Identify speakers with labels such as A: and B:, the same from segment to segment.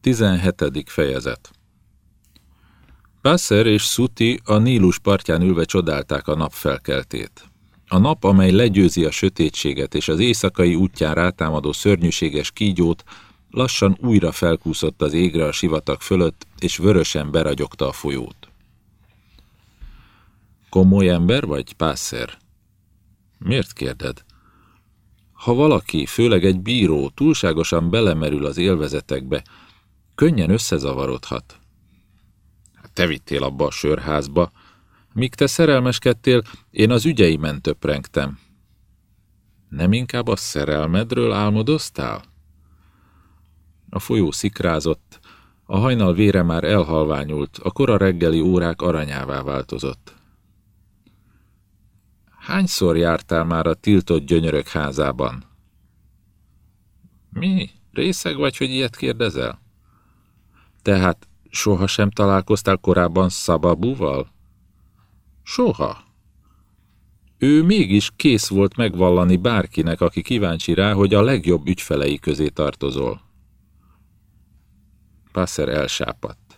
A: 17. fejezet Passer és Suti a Nílus partján ülve csodálták a napfelkeltét. A nap, amely legyőzi a sötétséget és az éjszakai útján rátámadó szörnyűséges kígyót, lassan újra felkúszott az égre a sivatag fölött, és vörösen beragyogta a folyót. Komoly ember vagy Passer? Miért kérded? Ha valaki, főleg egy bíró, túlságosan belemerül az élvezetekbe, könnyen összezavarodhat. Hát te vittél abba a sörházba. Míg te szerelmeskedtél, én az ügyeimen töprengtem. Nem inkább a szerelmedről álmodoztál? A folyó szikrázott, a hajnal vére már elhalványult, a kora reggeli órák aranyává változott. Hányszor jártál már a tiltott gyönyörök házában? Mi? Részeg vagy, hogy ilyet kérdezel? Tehát soha sem találkoztál korábban Szababúval? Soha. Ő mégis kész volt megvallani bárkinek, aki kíváncsi rá, hogy a legjobb ügyfelei közé tartozol. Passer elsápadt.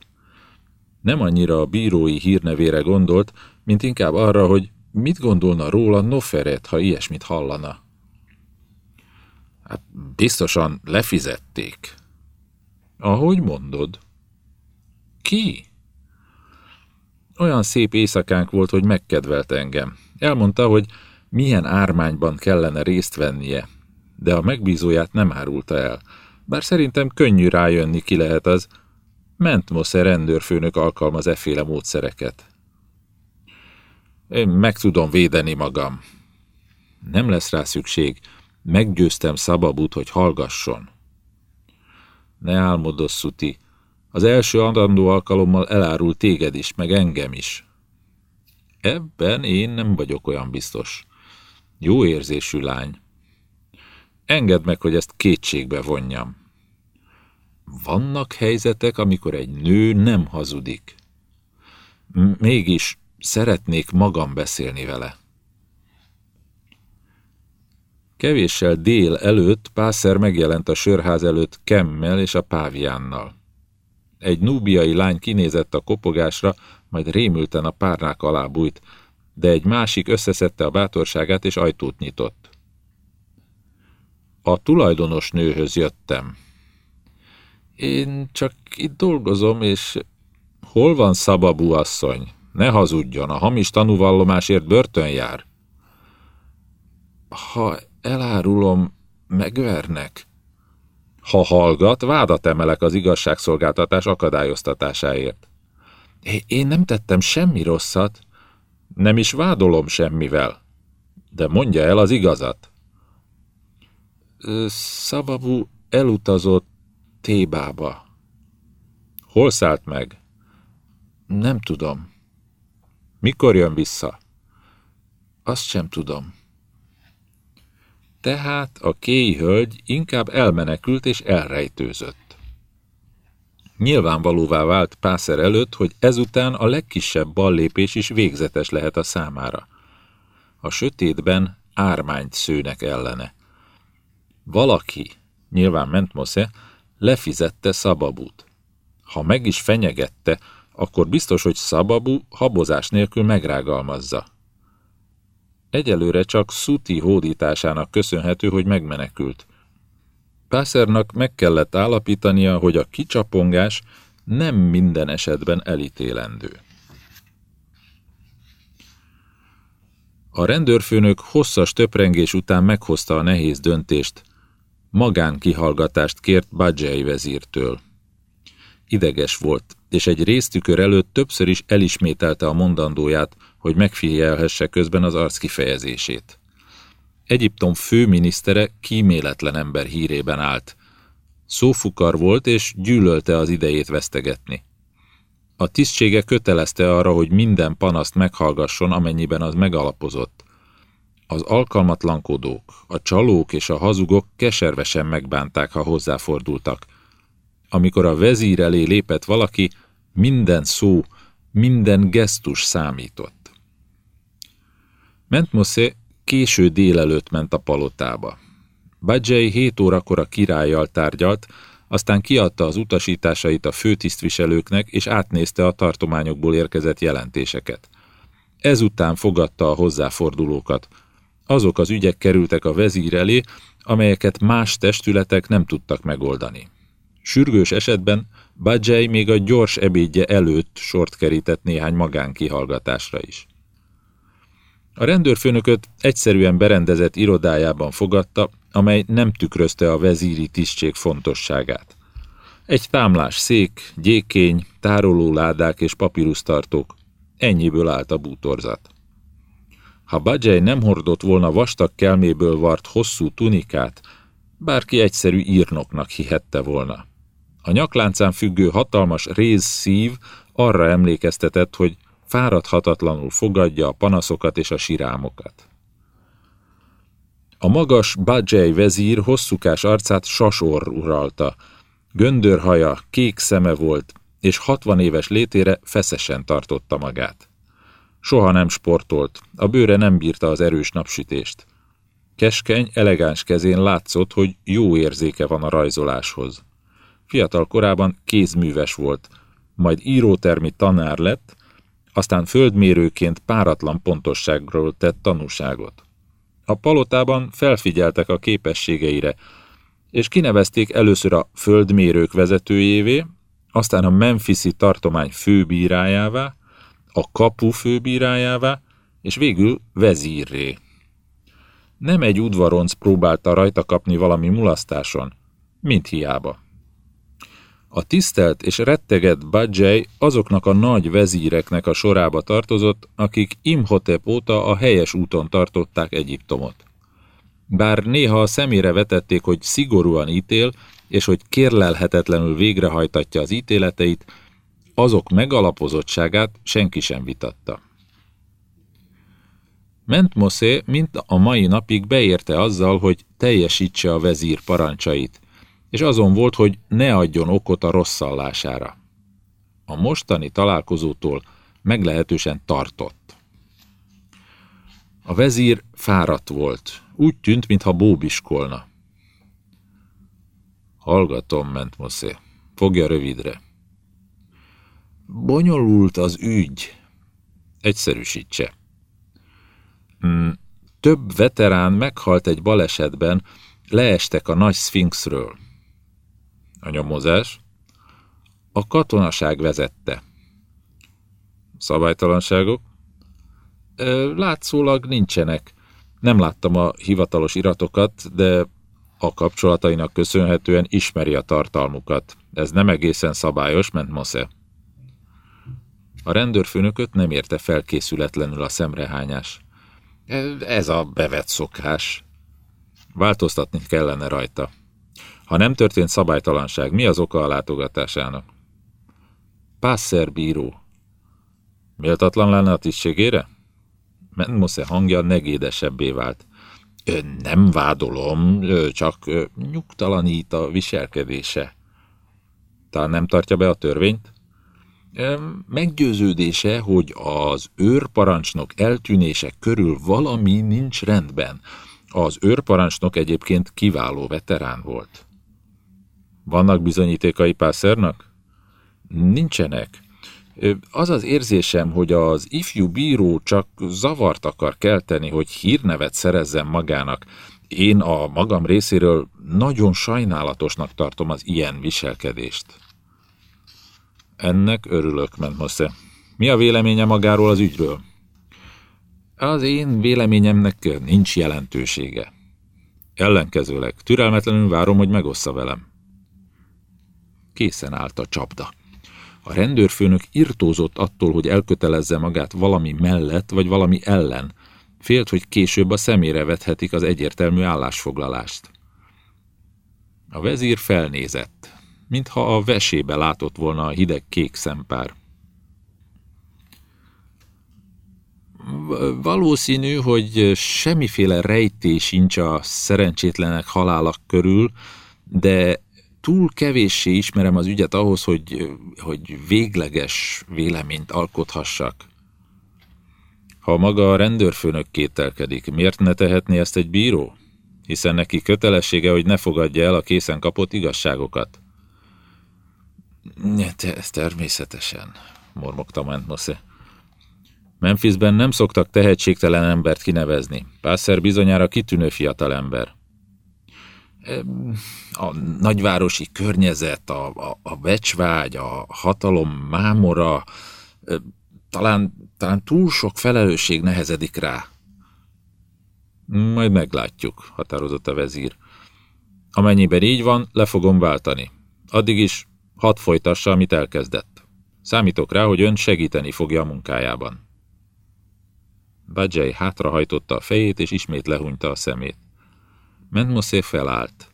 A: Nem annyira a bírói hírnevére gondolt, mint inkább arra, hogy mit gondolna róla Noferet, ha ilyesmit hallana. Hát biztosan lefizették. Ahogy mondod. Ki? Olyan szép éjszakánk volt, hogy megkedvelt engem. Elmondta, hogy milyen ármányban kellene részt vennie, de a megbízóját nem árulta el. Bár szerintem könnyű rájönni, ki lehet az. Mentmosze rendőrfőnök alkalmaz efféle módszereket. Én meg tudom védeni magam. Nem lesz rá szükség. Meggyőztem Szababut, hogy hallgasson. Ne álmodossz, Szuti. Az első adandó alkalommal elárul téged is, meg engem is. Ebben én nem vagyok olyan biztos. Jó érzésű lány. Engedd meg, hogy ezt kétségbe vonjam. Vannak helyzetek, amikor egy nő nem hazudik. Mégis szeretnék magam beszélni vele. Kevéssel dél előtt Pászer megjelent a sörház előtt Kemmel és a páviánnal. Egy núbiai lány kinézett a kopogásra, majd rémülten a párnák alá bújt, de egy másik összeszedte a bátorságát és ajtót nyitott. A tulajdonos nőhöz jöttem. Én csak itt dolgozom, és hol van Szababú asszony? Ne hazudjon, a hamis tanúvallomásért börtön jár. Ha elárulom, megvernek. Ha hallgat, vádat emelek az igazságszolgáltatás akadályoztatásáért. Én nem tettem semmi rosszat. Nem is vádolom semmivel. De mondja el az igazat. Szababú elutazott Tébába. Hol szállt meg? Nem tudom. Mikor jön vissza? Azt sem tudom. Tehát a kéi hölgy inkább elmenekült és elrejtőzött. Nyilvánvalóvá vált Pászer előtt, hogy ezután a legkisebb ballépés is végzetes lehet a számára. A sötétben ármányt szőnek ellene. Valaki, nyilván Mentmosze, lefizette Szababút. Ha meg is fenyegette, akkor biztos, hogy Szababu habozás nélkül megrágalmazza. Egyelőre csak Szuti hódításának köszönhető, hogy megmenekült. Pászernak meg kellett állapítania, hogy a kicsapongás nem minden esetben elítélendő. A rendőrfőnök hosszas töprengés után meghozta a nehéz döntést, magánkihallgatást kért Badzsely vezírtől. Ideges volt, és egy résztükör előtt többször is elismételte a mondandóját, hogy megfigyelhesse közben az arc kifejezését. Egyiptom főminisztere kíméletlen ember hírében állt. Szófukar volt, és gyűlölte az idejét vesztegetni. A tisztsége kötelezte arra, hogy minden panaszt meghallgasson, amennyiben az megalapozott. Az alkalmatlankodók, a csalók és a hazugok keservesen megbánták, ha hozzáfordultak. Amikor a vezír elé lépett valaki, minden szó, minden gesztus számított. Mentmosze késő délelőtt ment a palotába. Badzsely hét órakor a királlyal tárgyalt, aztán kiadta az utasításait a főtisztviselőknek, és átnézte a tartományokból érkezett jelentéseket. Ezután fogadta a hozzáfordulókat. Azok az ügyek kerültek a vezír elé, amelyeket más testületek nem tudtak megoldani. Sürgős esetben Badzsely még a gyors ebédje előtt sort kerített néhány magánkihallgatásra is. A rendőrfőnököt egyszerűen berendezett irodájában fogadta, amely nem tükrözte a vezíri tisztség fontosságát. Egy támlás szék, gyékény, tárolóládák és papírusztartók. Ennyiből állt a bútorzat. Ha Badzsely nem hordott volna vastag kelméből vart hosszú tunikát, bárki egyszerű írnoknak hihette volna. A nyakláncán függő hatalmas réz szív arra emlékeztetett, hogy fáradhatatlanul fogadja a panaszokat és a sirámokat. A magas Badzsely vezír hosszúkás arcát sasor uralta, göndörhaja, kék szeme volt, és hatvan éves létére feszesen tartotta magát. Soha nem sportolt, a bőre nem bírta az erős napsütést. Keskeny, elegáns kezén látszott, hogy jó érzéke van a rajzoláshoz. Fiatal korában kézműves volt, majd írótermi tanár lett, aztán földmérőként páratlan pontosságról tett tanúságot. A palotában felfigyeltek a képességeire, és kinevezték először a földmérők vezetőjévé, aztán a Memphisi tartomány főbírájává, a kapu főbírájává, és végül vezírré. Nem egy udvaronc próbálta rajta kapni valami mulasztáson, mint hiába. A tisztelt és retteget Badzsely azoknak a nagy vezíreknek a sorába tartozott, akik Imhotep óta a helyes úton tartották Egyiptomot. Bár néha a szemére vetették, hogy szigorúan ítél, és hogy kérlelhetetlenül végrehajtatja az ítéleteit, azok megalapozottságát senki sem vitatta. Mentmosé mint a mai napig beérte azzal, hogy teljesítse a vezír parancsait, és azon volt, hogy ne adjon okot a rosszallására. A mostani találkozótól meglehetősen tartott. A vezír fáradt volt, úgy tűnt, mintha bóbiskolna. Hallgatom, ment Moszé. Fogja rövidre. Bonyolult az ügy. Egyszerűsítse. Hmm, több veterán meghalt egy balesetben, leestek a nagy szfinxről. A nyomozás? A katonaság vezette. Szabálytalanságok? Látszólag nincsenek. Nem láttam a hivatalos iratokat, de a kapcsolatainak köszönhetően ismeri a tartalmukat. Ez nem egészen szabályos, ment Mosze. A rendőrfőnököt nem érte felkészületlenül a szemrehányás. Ez a bevett szokás. Változtatni kellene rajta. Ha nem történt szabálytalanság, mi az oka a látogatásának? Pászer bíró. Méltatlan lenne a tisztségére? Menmosze hangja negédesebbé vált. Nem vádolom, csak nyugtalanít a viselkedése. Talán nem tartja be a törvényt? Meggyőződése, hogy az őrparancsnok eltűnése körül valami nincs rendben. Az őrparancsnok egyébként kiváló veterán volt. Vannak bizonyítékai Pászernak? Nincsenek. Az az érzésem, hogy az ifjú bíró csak zavart akar kelteni, hogy hírnevet szerezzen magának. Én a magam részéről nagyon sajnálatosnak tartom az ilyen viselkedést. Ennek örülök, ment Mosze. Mi a véleménye magáról az ügyről? Az én véleményemnek nincs jelentősége. Ellenkezőleg, türelmetlenül várom, hogy megossza velem. Készen állt a csapda. A rendőrfőnök irtózott attól, hogy elkötelezze magát valami mellett vagy valami ellen. Félt, hogy később a szemére vethetik az egyértelmű állásfoglalást. A vezír felnézett, mintha a vesébe látott volna a hideg kék szempár. Valószínű, hogy semmiféle rejtés sincs a szerencsétlenek halálak körül, de túl kevéssé ismerem az ügyet ahhoz, hogy, hogy végleges véleményt alkothassak. Ha maga a rendőrfőnök kételkedik, miért ne tehetné ezt egy bíró? Hiszen neki kötelessége, hogy ne fogadja el a készen kapott igazságokat. Természetesen, mormogta Mentmosze. Memphisben nem szoktak tehetségtelen embert kinevezni. Pászer bizonyára kitűnő fiatalember. A nagyvárosi környezet, a, a, a becsvágy, a hatalom mámora, talán, talán túl sok felelősség nehezedik rá. Majd meglátjuk, határozott a vezír. Amennyiben így van, le fogom váltani. Addig is hadd folytassa, amit elkezdett. Számítok rá, hogy ön segíteni fogja a munkájában. Badzsely hátrahajtotta a fejét, és ismét lehúnyta a szemét. Mentmoszé felállt.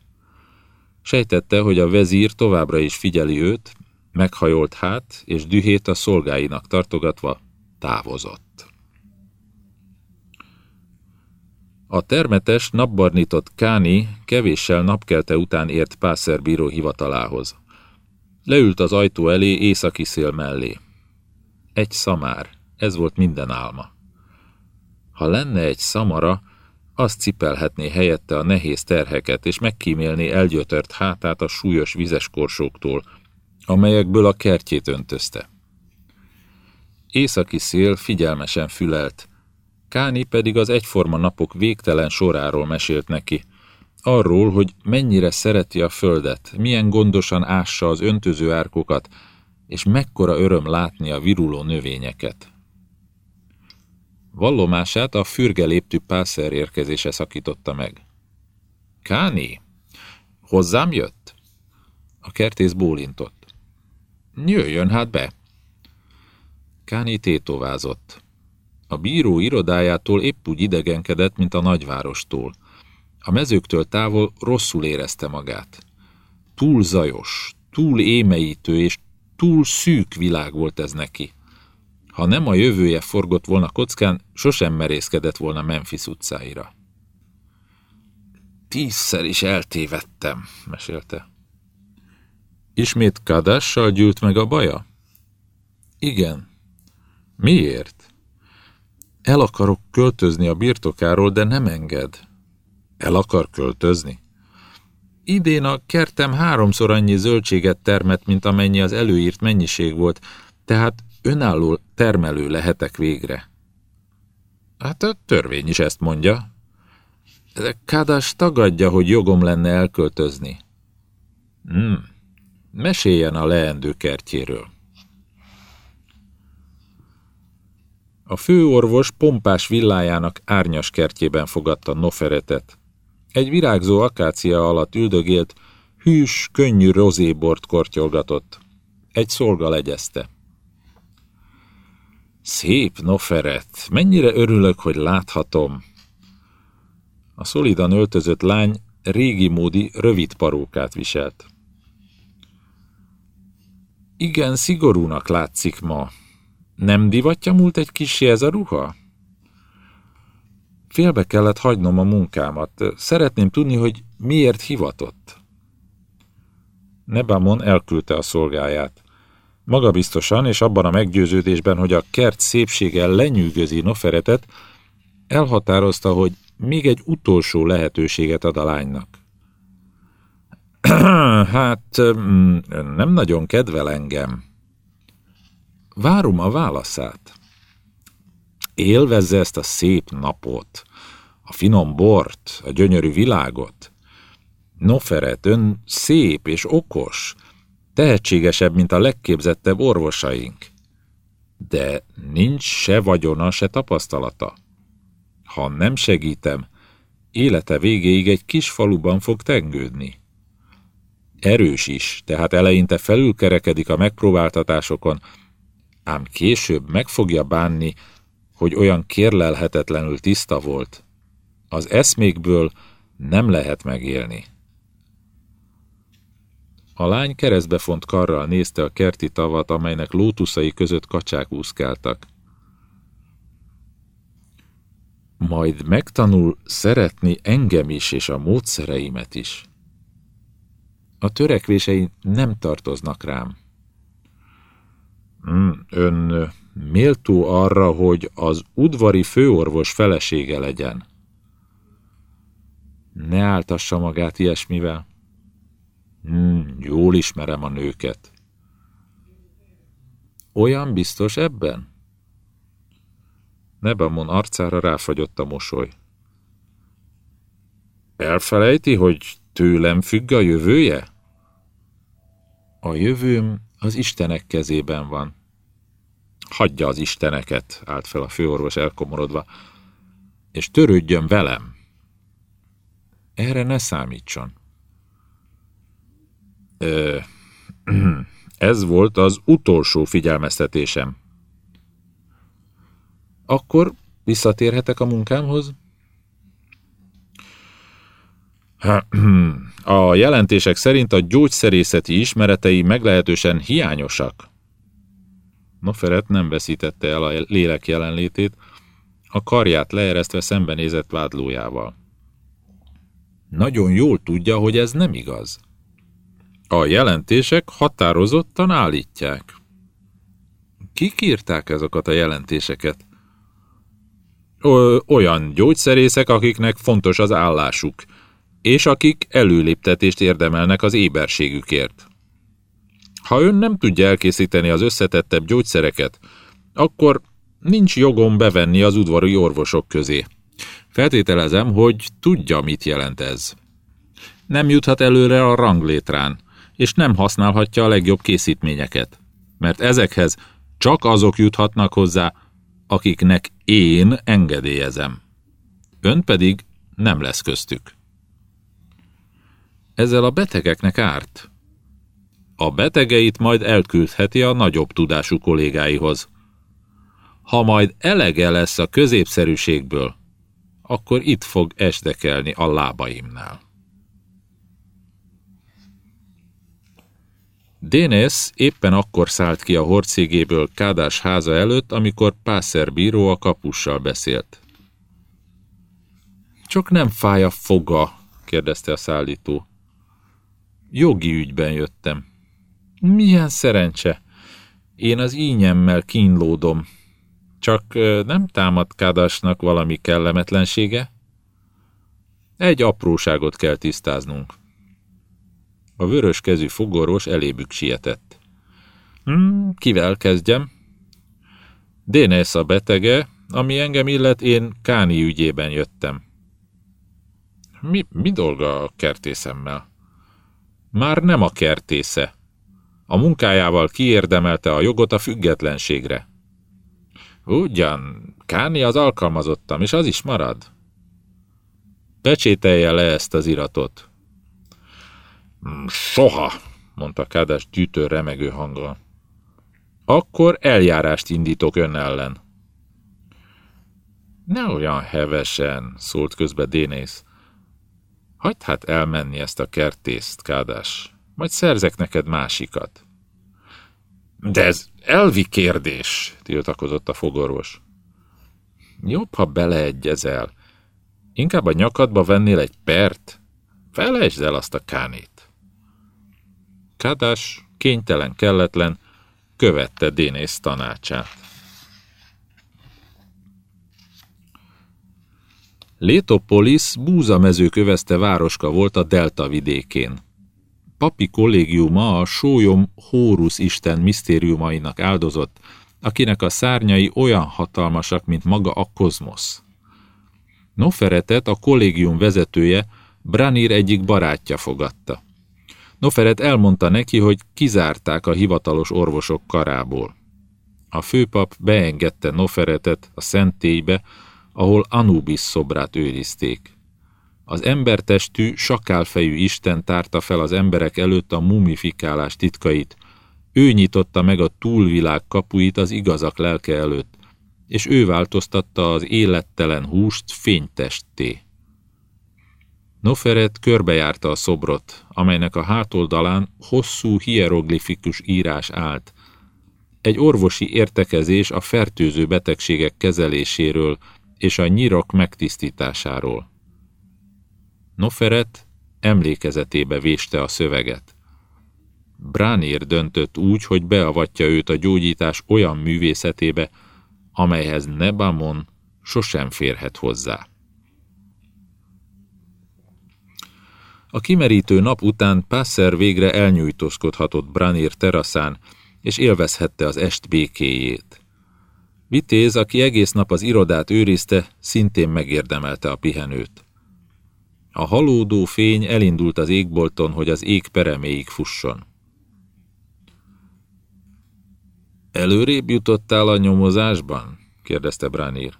A: Sejtette, hogy a vezír továbbra is figyeli őt, meghajolt hát, és dühét a szolgáinak tartogatva távozott. A termetes, napbarnított Káni kevéssel napkelte után ért Pászer bíró hivatalához. Leült az ajtó elé északi szél mellé. Egy szamár, ez volt minden álma. Ha lenne egy szamara, azt cipelhetné helyette a nehéz terheket, és megkímélné elgyötört hátát a súlyos vizes korsóktól, amelyekből a kertjét öntözte. Északi szél figyelmesen fülelt, Káni pedig az egyforma napok végtelen soráról mesélt neki, arról, hogy mennyire szereti a földet, milyen gondosan ássa az öntöző árkokat, és mekkora öröm látni a viruló növényeket. Vallomását a fürge léptű pászer érkezése szakította meg. Káni, hozzám jött? A kertész bólintott. Jöjjön hát be! Káni tétovázott. A bíró irodájától épp úgy idegenkedett, mint a nagyvárostól. A mezőktől távol rosszul érezte magát. Túl zajos, túl émeítő és túl szűk világ volt ez neki. Ha nem a jövője forgott volna kockán, sosem merészkedett volna Memphis utcáira. Tízszer is eltévedtem, mesélte. Ismét Kadással gyűlt meg a baja? Igen. Miért? El akarok költözni a birtokáról, de nem enged. El akar költözni? Idén a kertem háromszor annyi zöldséget termett, mint amennyi az előírt mennyiség volt, tehát önálló termelő lehetek végre. Hát a törvény is ezt mondja. De Kádás tagadja, hogy jogom lenne elköltözni. Hmm. Meséljen a leendő kertjéről. A főorvos pompás villájának árnyas kertjében fogadta Noferetet. Egy virágzó akácia alatt üldögélt, hűs, könnyű rozébort kortyolgatott. Egy szolga legyezte. Szép Noferet, mennyire örülök, hogy láthatom. A szolidan öltözött lány régi módi, rövid parókát viselt. Igen, szigorúnak látszik ma. Nem divatja múlt egy kicsi ez a ruha? Félbe kellett hagynom a munkámat. Szeretném tudni, hogy miért hivatott. Nebamon elküldte a szolgáját. Magabiztosan és abban a meggyőződésben, hogy a kert szépsége lenyűgözi Noferetet, elhatározta, hogy még egy utolsó lehetőséget ad a lánynak. hát, mm, nem nagyon kedvel engem. Várom a válaszát. Élvezze ezt a szép napot, a finom bort, a gyönyörű világot. Noferet, ön szép és okos, tehetségesebb, mint a legképzettebb orvosaink. De nincs se vagyona, se tapasztalata. Ha nem segítem, élete végéig egy kis faluban fog tengődni. Erős is, tehát eleinte felülkerekedik a megpróbáltatásokon, ám később meg fogja bánni, hogy olyan kérlelhetetlenül tiszta volt. Az eszmékből nem lehet megélni. A lány keresztbefont karral nézte a kerti tavat, amelynek lótuszai között kacsák úszkáltak. Majd megtanul szeretni engem is és a módszereimet is. A törekvései nem tartoznak rám. Hmm, ön méltó arra, hogy az udvari főorvos felesége legyen. Ne áltassa magát ilyesmivel. Hmm, jól ismerem a nőket. Olyan biztos ebben? Nebamon arcára ráfagyott a mosoly. Elfelejti, hogy tőlem függ a jövője? A jövőm az Istenek kezében van. Hagyja az Isteneket, állt fel a főorvos elkomorodva, és törődjön velem. Erre ne számítson. Ö, ez volt az utolsó figyelmeztetésem. Akkor visszatérhetek a munkámhoz? A jelentések szerint a gyógyszerészeti ismeretei meglehetősen hiányosak. Noferet nem veszítette el a lélek jelenlétét, a karját leeresztve szembenézett vádlójával. Nagyon jól tudja, hogy ez nem igaz. A jelentések határozottan állítják. Kik írták ezeket a jelentéseket? Ö, olyan gyógyszerészek, akiknek fontos az állásuk, és akik előléptetést érdemelnek az éberségükért. Ha ön nem tudja elkészíteni az összetettebb gyógyszereket, akkor nincs jogom bevenni az udvari orvosok közé. Feltételezem, hogy tudja, mit jelent ez. Nem juthat előre a ranglétrán, és nem használhatja a legjobb készítményeket, mert ezekhez csak azok juthatnak hozzá, akiknek én engedélyezem. Ön pedig nem lesz köztük. Ezzel a betegeknek árt. A betegeit majd elküldheti a nagyobb tudású kollégáihoz. Ha majd elege lesz a középszerűségből, akkor itt fog esdekelni a lábaimnál. Dénész éppen akkor szállt ki a horcégéből Kádás háza előtt, amikor Pászer bíró a kapussal beszélt. Csak nem fáj a foga, kérdezte a szállító. Jogi ügyben jöttem. Milyen szerencse! Én az ínyemmel kínlódom. Csak nem támad Kádásnak valami kellemetlensége? Egy apróságot kell tisztáznunk. A vörös kezű fogorvos elébük sietett. Hmm, kivel kezdjem? Dénész a betege, ami engem illet, én Káni ügyében jöttem. Mi, mi dolga a kertészemmel? Már nem a kertésze. A munkájával kiérdemelte a jogot a függetlenségre. Ugyan, Káni az alkalmazottam, és az is marad. Pecsételje le ezt az iratot. Soha, mondta Kádás gyűjtő remegő hanggal. Akkor eljárást indítok ön ellen. Ne olyan hevesen, szólt közbe Dénész. Hagyd hát elmenni ezt a kertészt, Kádás, majd szerzek neked másikat. De ez elvi kérdés, tiltakozott a fogorvos. Jobb, ha beleegyezel. Inkább a nyakadba vennél egy pert. Felejtsd el azt a kánét. Kádás, kénytelen, kelletlen, követte Dénész tanácsát. Létopolis búzamező kövezte városka volt a Delta vidékén. Papi kollégiuma a sólyom Hórusz isten misztériumainak áldozott, akinek a szárnyai olyan hatalmasak, mint maga a kozmosz. Noferetet a kollégium vezetője Branir egyik barátja fogadta. Noferet elmondta neki, hogy kizárták a hivatalos orvosok karából. A főpap beengedte Noferetet a szentélybe, ahol Anubis szobrát őrizték. Az embertestű, sakálfejű Isten tárta fel az emberek előtt a mumifikálás titkait. Ő nyitotta meg a túlvilág kapuit az igazak lelke előtt, és ő változtatta az élettelen húst fénytesté. Noferet körbejárta a szobrot, amelynek a hátoldalán hosszú hieroglifikus írás állt. Egy orvosi értekezés a fertőző betegségek kezeléséről és a nyirok megtisztításáról. Noferet emlékezetébe véste a szöveget. Bránir döntött úgy, hogy beavatja őt a gyógyítás olyan művészetébe, amelyhez Nebamon sosem férhet hozzá. A kimerítő nap után Passer végre elnyújtózkodhatott Branir teraszán, és élvezhette az est békéjét. Vitéz, aki egész nap az irodát őrizte, szintén megérdemelte a pihenőt. A halódó fény elindult az égbolton, hogy az ég pereméig fusson. Előrébb jutottál a nyomozásban? kérdezte Branir.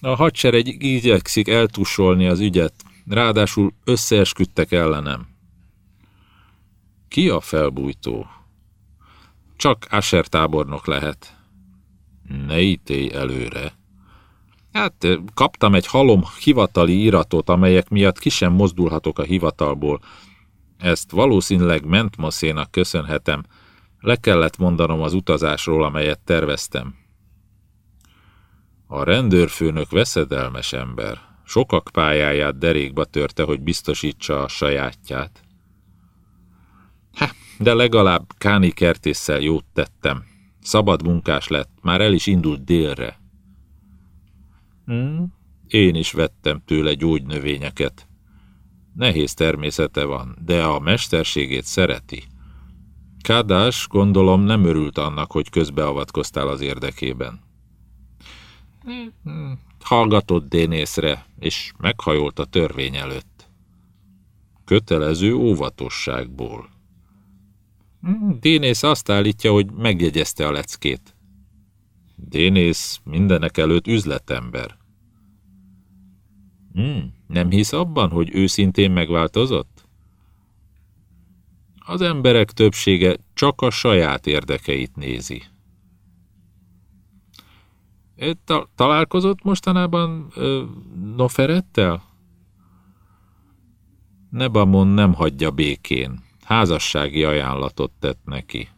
A: A hadsereg igyekszik eltussolni az ügyet, ráadásul összeesküdtek ellenem. Ki a felbújtó? Csak Asher tábornok lehet. Ne ítélj előre. Hát kaptam egy halom hivatali iratot, amelyek miatt ki sem mozdulhatok a hivatalból. Ezt valószínűleg Mentmoszénak köszönhetem. Le kellett mondanom az utazásról, amelyet terveztem. A rendőrfőnök veszedelmes ember. Sokak pályáját derékba törte, hogy biztosítsa a sajátját. Ha, de legalább Káni kertésszel jót tettem. Szabad munkás lett, már el is indult délre. Hmm, én is vettem tőle gyógynövényeket. Nehéz természete van, de a mesterségét szereti. Kádás, gondolom, nem örült annak, hogy közbeavatkoztál az érdekében. Hallgatott Dénészre, és meghajolt a törvény előtt. Kötelező óvatosságból. Dénész azt állítja, hogy megjegyezte a leckét. Dénész mindenek előtt üzletember. Hmm, nem hisz abban, hogy őszintén megváltozott? Az emberek többsége csak a saját érdekeit nézi. Ta találkozott mostanában ö, Noferettel? Nebamon nem hagyja békén. Házassági ajánlatot tett neki.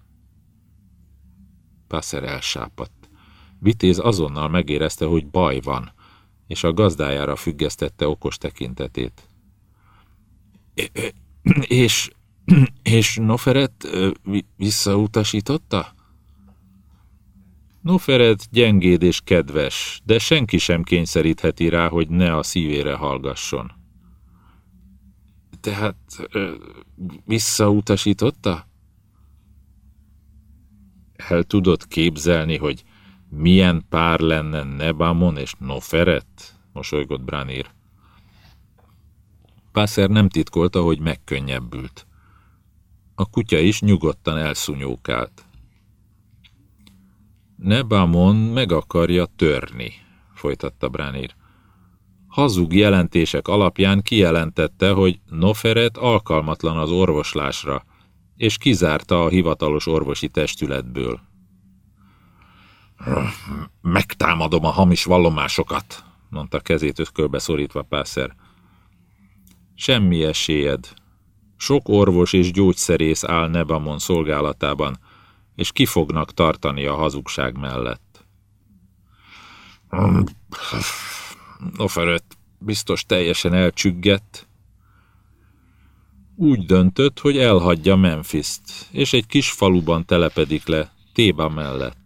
A: Passer elsápadt. Vitéz azonnal megérezte, hogy baj van, és a gazdájára függesztette okos tekintetét. És, és Noferet visszautasította? Noferet gyengéd és kedves, de senki sem kényszerítheti rá, hogy ne a szívére hallgasson. Tehát visszautasította? El tudod képzelni, hogy milyen pár lenne Nebamon és Noferet? mosolygott Branir. Pászer nem titkolta, hogy megkönnyebbült. A kutya is nyugodtan elszúnyókált. Nebamon meg akarja törni, folytatta Branir. Hazug jelentések alapján kijelentette, hogy Noferet alkalmatlan az orvoslásra, és kizárta a hivatalos orvosi testületből. Megtámadom a hamis vallomásokat, mondta kezét ötkölbe szorítva Pászer. Semmi esélyed. Sok orvos és gyógyszerész áll Nebamon szolgálatában, és ki fognak tartani a hazugság mellett. Noferett biztos teljesen elcsüggett. Úgy döntött, hogy elhagyja Memphis-t, és egy kis faluban telepedik le, Téba mellett.